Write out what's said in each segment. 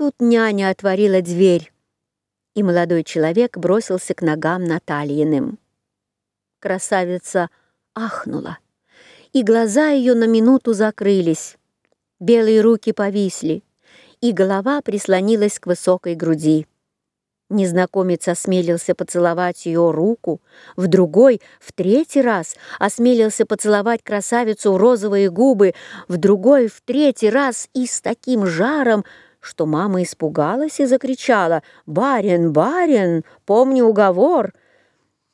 Тут няня отворила дверь, и молодой человек бросился к ногам Натальиным. Красавица ахнула, и глаза ее на минуту закрылись. Белые руки повисли, и голова прислонилась к высокой груди. Незнакомец осмелился поцеловать ее руку, в другой, в третий раз осмелился поцеловать красавицу в розовые губы, в другой, в третий раз и с таким жаром, что мама испугалась и закричала «Барин, барин, помни уговор!»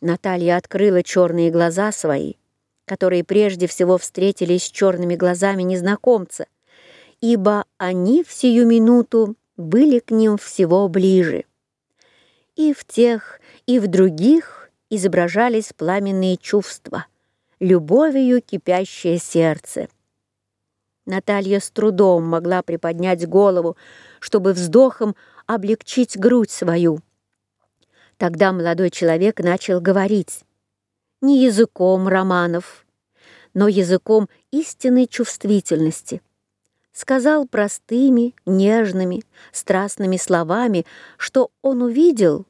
Наталья открыла черные глаза свои, которые прежде всего встретились с черными глазами незнакомца, ибо они в сию минуту были к ним всего ближе. И в тех, и в других изображались пламенные чувства, любовью кипящее сердце. Наталья с трудом могла приподнять голову, чтобы вздохом облегчить грудь свою. Тогда молодой человек начал говорить не языком романов, но языком истинной чувствительности. Сказал простыми, нежными, страстными словами, что он увидел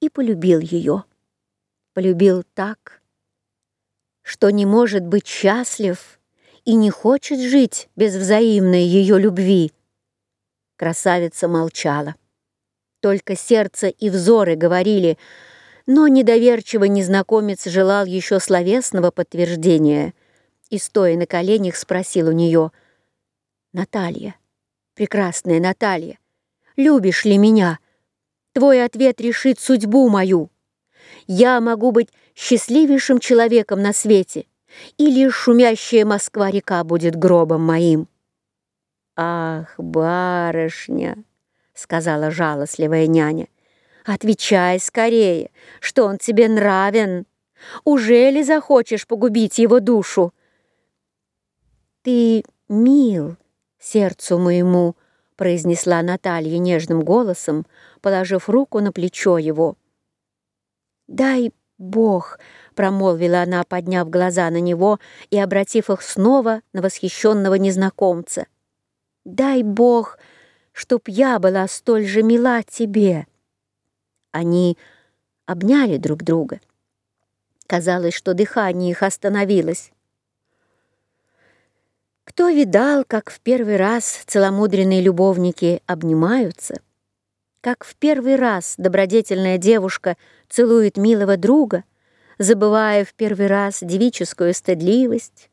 и полюбил ее. Полюбил так, что не может быть счастлив и не хочет жить без взаимной ее любви. Красавица молчала. Только сердце и взоры говорили, но недоверчивый незнакомец желал еще словесного подтверждения и, стоя на коленях, спросил у нее, «Наталья, прекрасная Наталья, любишь ли меня? Твой ответ решит судьбу мою. Я могу быть счастливейшим человеком на свете» или шумящая Москва-река будет гробом моим. «Ах, барышня!» — сказала жалостливая няня. «Отвечай скорее, что он тебе нравен. Уже ли захочешь погубить его душу?» «Ты мил сердцу моему», — произнесла Наталья нежным голосом, положив руку на плечо его. «Дай Бог!» — промолвила она, подняв глаза на него и обратив их снова на восхищенного незнакомца. «Дай Бог, чтоб я была столь же мила тебе!» Они обняли друг друга. Казалось, что дыхание их остановилось. Кто видал, как в первый раз целомудренные любовники обнимаются, как в первый раз добродетельная девушка целует милого друга, забывая в первый раз девическую стыдливость,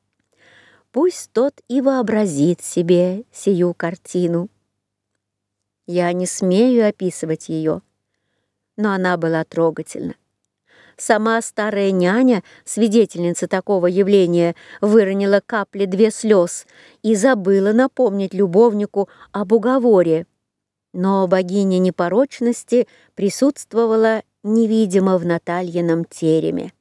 пусть тот и вообразит себе сию картину. Я не смею описывать ее, но она была трогательна. Сама старая няня, свидетельница такого явления, выронила капли две слез и забыла напомнить любовнику об уговоре. Но богиня непорочности присутствовала невидимо в Натальином тереме.